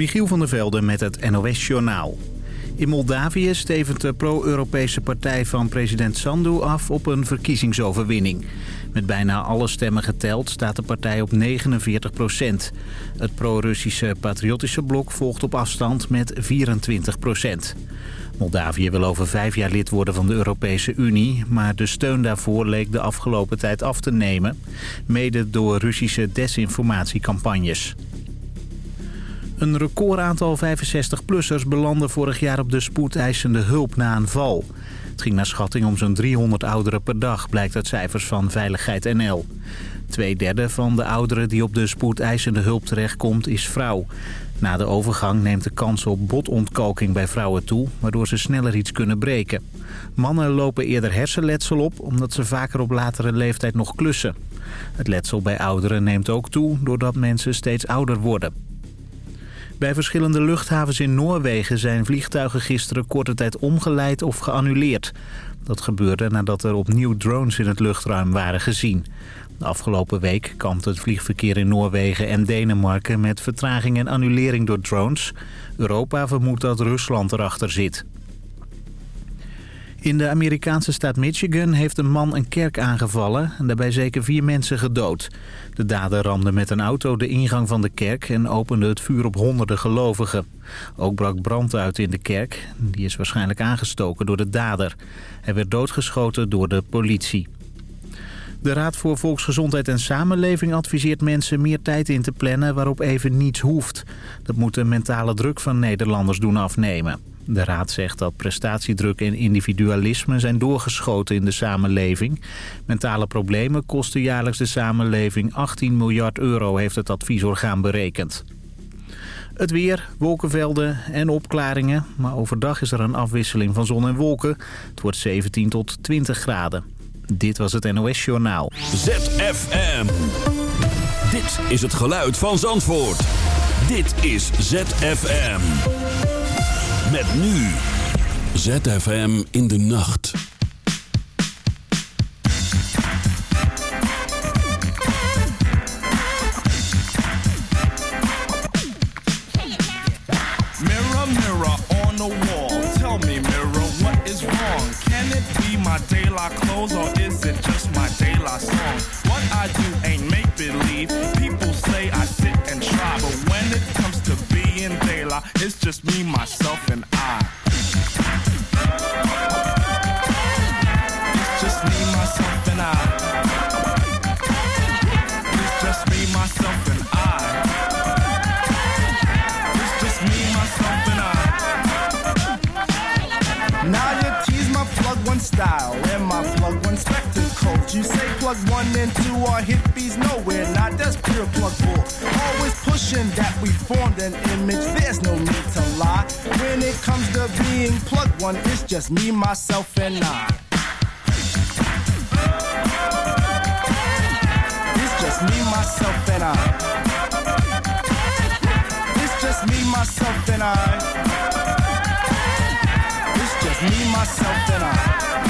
Michiel van der Velde met het NOS-journaal. In Moldavië stevent de pro-Europese partij van president Sandu af op een verkiezingsoverwinning. Met bijna alle stemmen geteld staat de partij op 49 procent. Het pro-Russische patriotische blok volgt op afstand met 24 procent. Moldavië wil over vijf jaar lid worden van de Europese Unie... maar de steun daarvoor leek de afgelopen tijd af te nemen... mede door Russische desinformatiecampagnes. Een recordaantal 65-plussers belandde vorig jaar op de spoedeisende hulp na een val. Het ging naar schatting om zo'n 300 ouderen per dag, blijkt uit cijfers van Veiligheid NL. Tweederde van de ouderen die op de spoedeisende hulp terechtkomt is vrouw. Na de overgang neemt de kans op botontkalking bij vrouwen toe... waardoor ze sneller iets kunnen breken. Mannen lopen eerder hersenletsel op... omdat ze vaker op latere leeftijd nog klussen. Het letsel bij ouderen neemt ook toe... doordat mensen steeds ouder worden. Bij verschillende luchthavens in Noorwegen zijn vliegtuigen gisteren korte tijd omgeleid of geannuleerd. Dat gebeurde nadat er opnieuw drones in het luchtruim waren gezien. De afgelopen week kampt het vliegverkeer in Noorwegen en Denemarken met vertraging en annulering door drones. Europa vermoedt dat Rusland erachter zit. In de Amerikaanse staat Michigan heeft een man een kerk aangevallen en daarbij zeker vier mensen gedood. De dader ramde met een auto de ingang van de kerk en opende het vuur op honderden gelovigen. Ook brak brand uit in de kerk. Die is waarschijnlijk aangestoken door de dader. Hij werd doodgeschoten door de politie. De Raad voor Volksgezondheid en Samenleving adviseert mensen meer tijd in te plannen waarop even niets hoeft. Dat moet de mentale druk van Nederlanders doen afnemen. De Raad zegt dat prestatiedruk en individualisme zijn doorgeschoten in de samenleving. Mentale problemen kosten jaarlijks de samenleving 18 miljard euro, heeft het adviesorgaan berekend. Het weer, wolkenvelden en opklaringen. Maar overdag is er een afwisseling van zon en wolken. Het wordt 17 tot 20 graden. Dit was het NOS Journaal. ZFM. Dit is het geluid van Zandvoort. Dit is ZFM. Met nu. ZFM in de nacht. Mirror, mirror on the wall. Tell me, mirror, what is wrong? Can it be my De La clothes or is it just my De La song? What I do ain't make believe. Just me, myself, and I. Just me, myself, and I. It's just me, myself, and I. It's just me, myself, and I. Now you tease my plug one style and my plug one spectacles. You say plug one and two are hippies, nowhere not. That's pure plug bull. Always pushing that we formed an image. Comes to being plug one, it's just me, myself, and I. It's just me, myself, and I. It's just me, myself, and I. It's just me, myself, and I.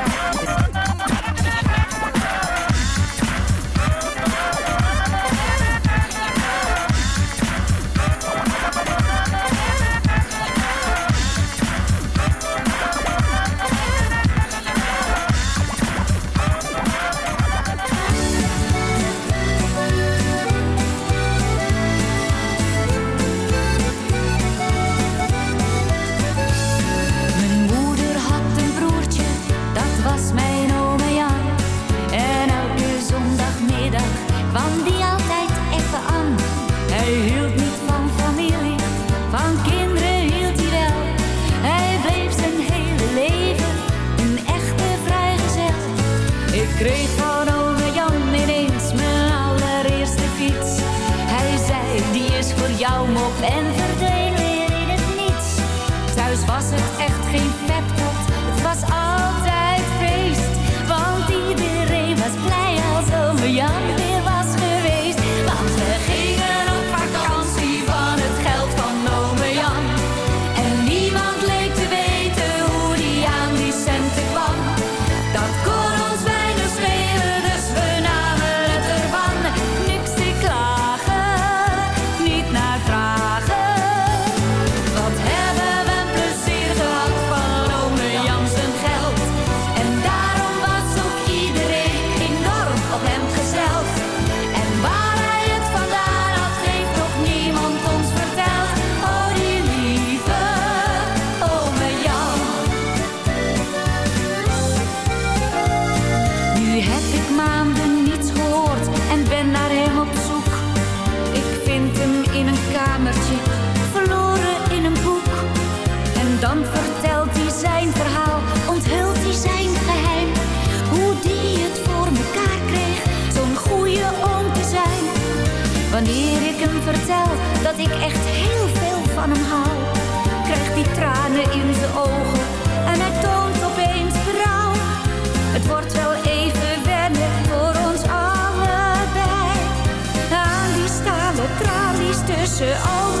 je al oh,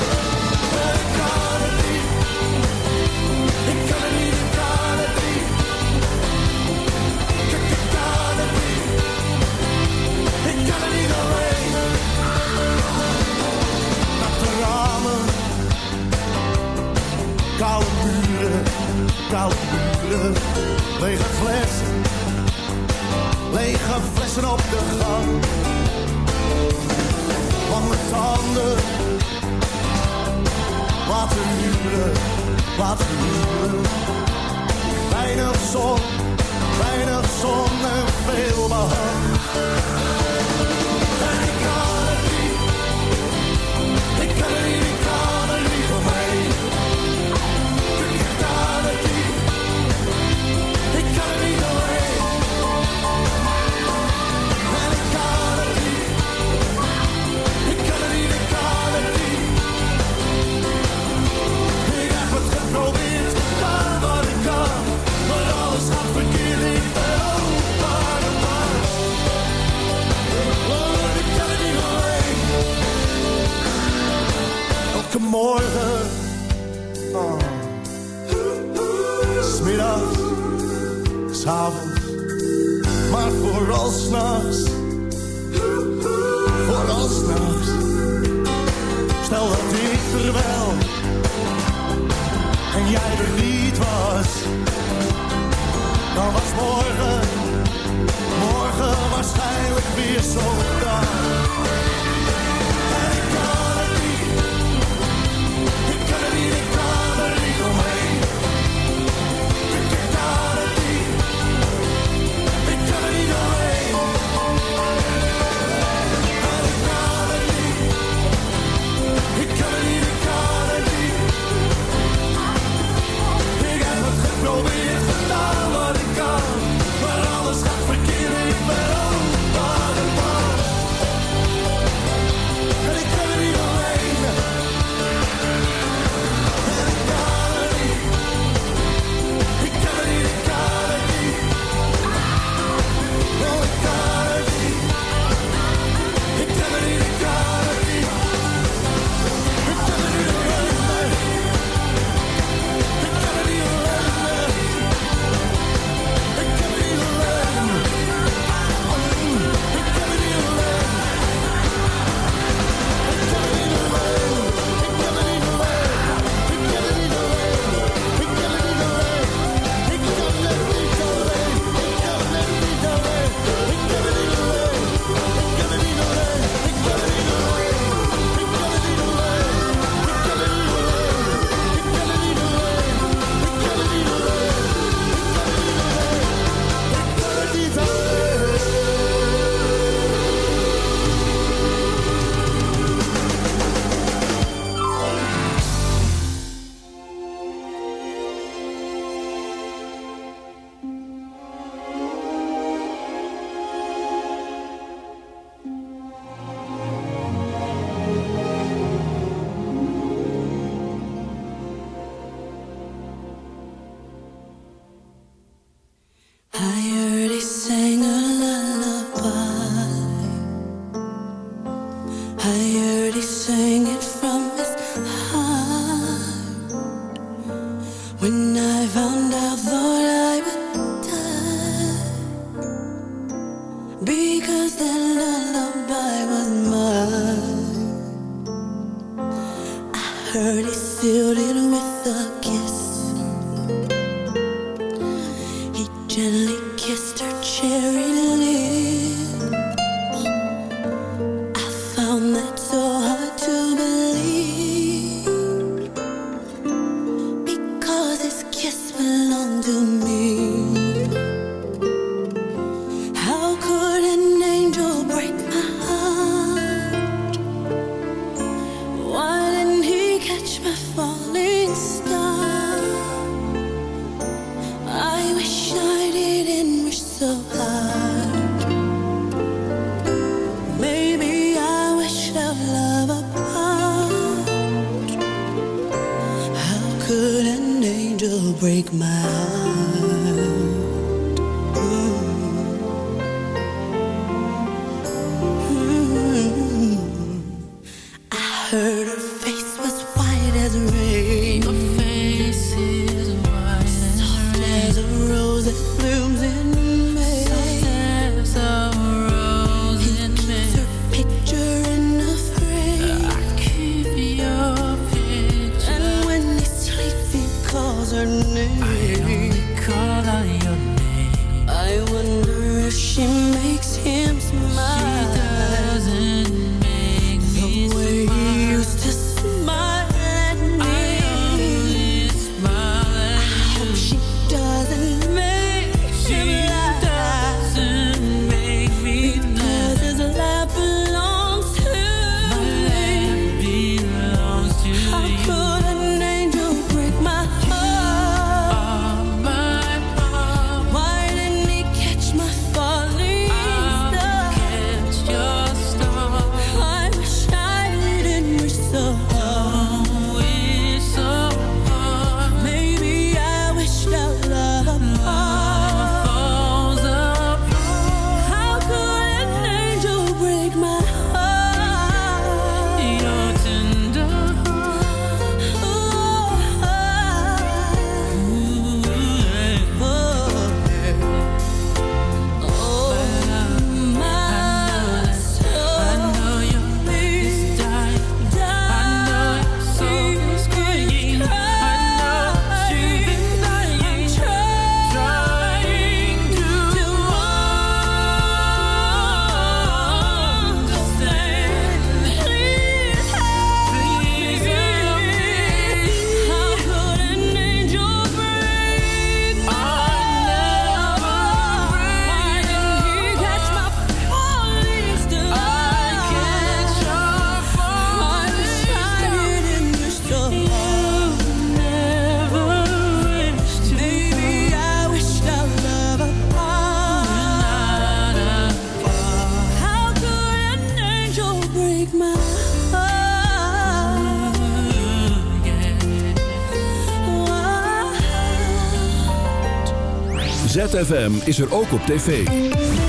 ZFM is er ook op tv.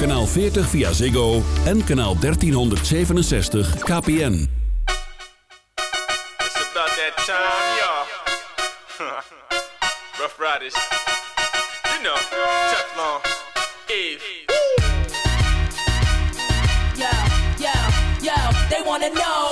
Kanaal 40 via Ziggo en kanaal 1367 KPN. It's about that time, y'all. Rough Riders. You know, Teflon, Eve. Yo, yo, yo, they wanna know.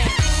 Now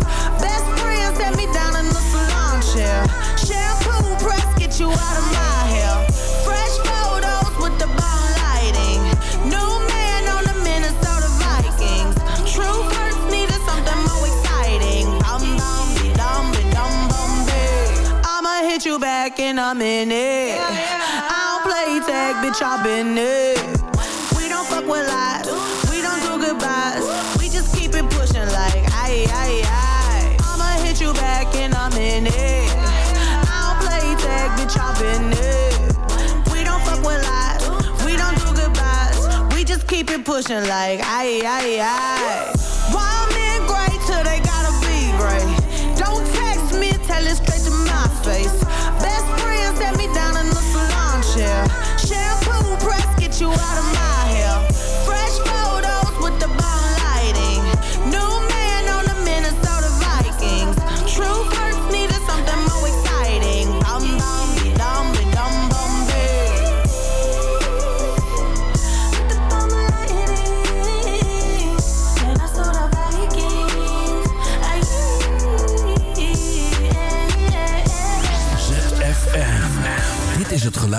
You back in a minute. I don't play tag, bitch, I've been it. Pushing like aye aye aye.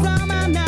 from my night.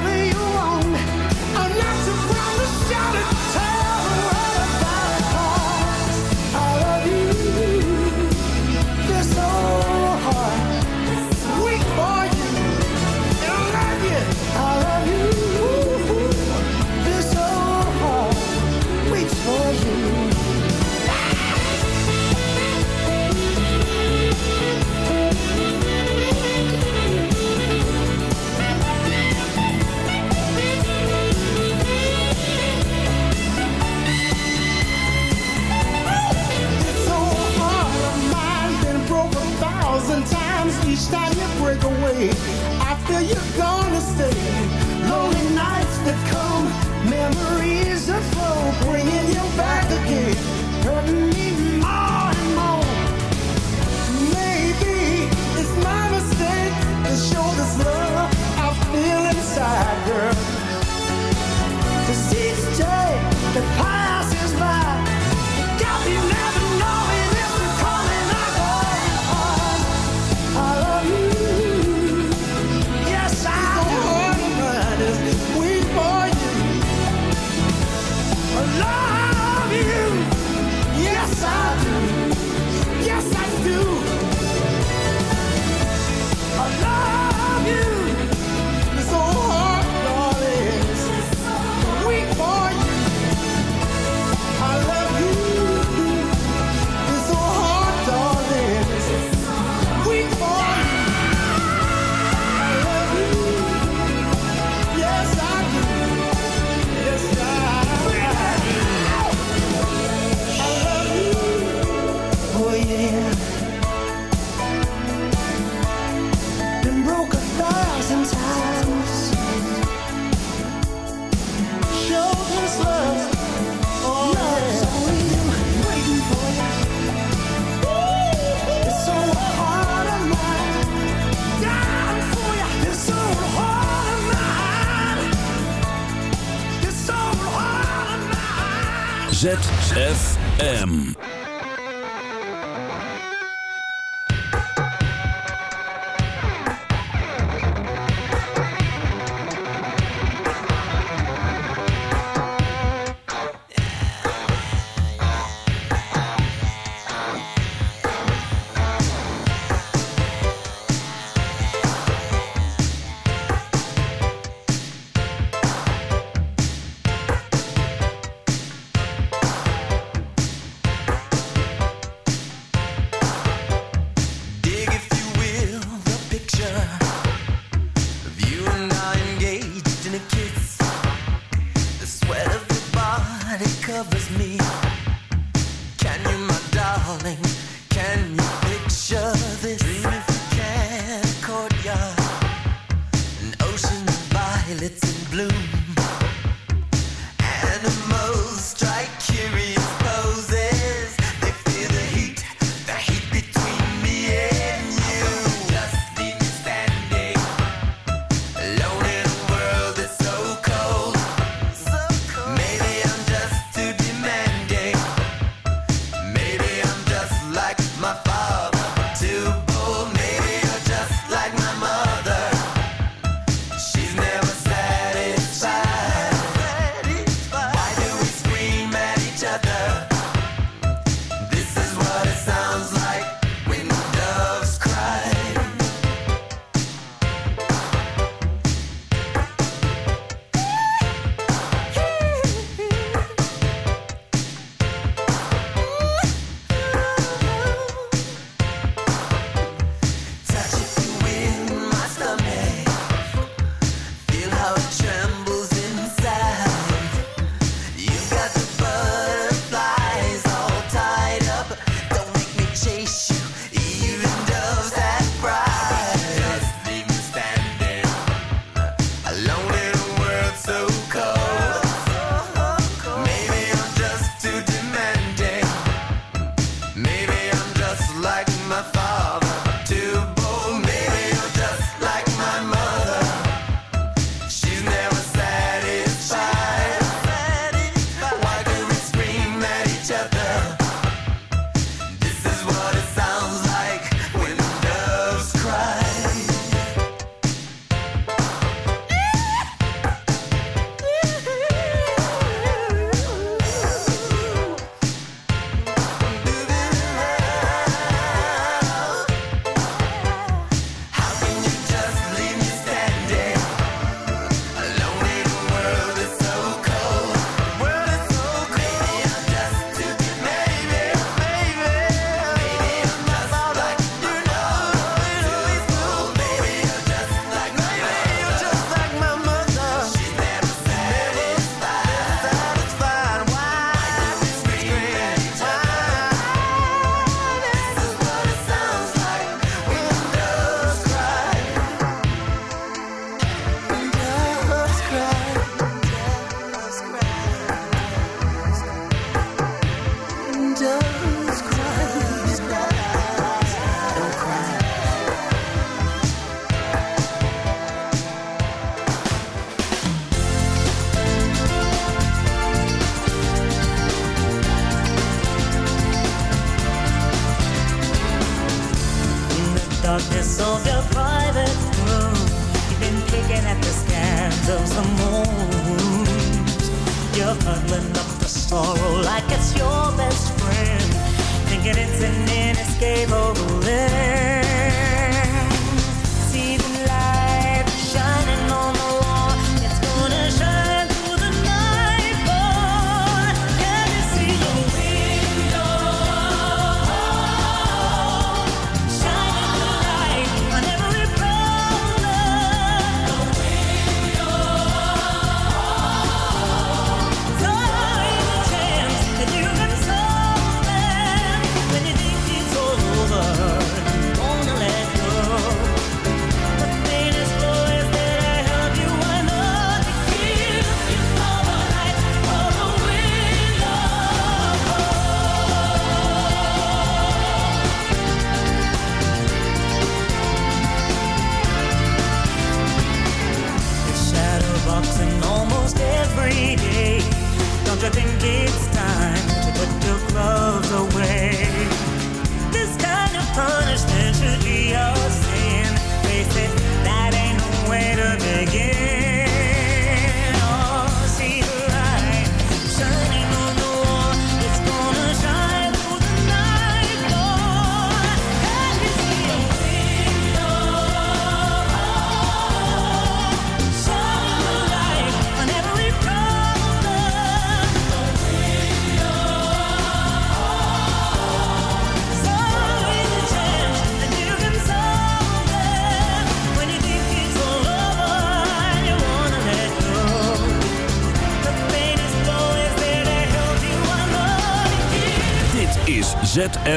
whatever you want. I'm not too proud to shout it. time you break away, I feel you're gonna stay. Lonely nights that come, memories that flow, bringing you back again.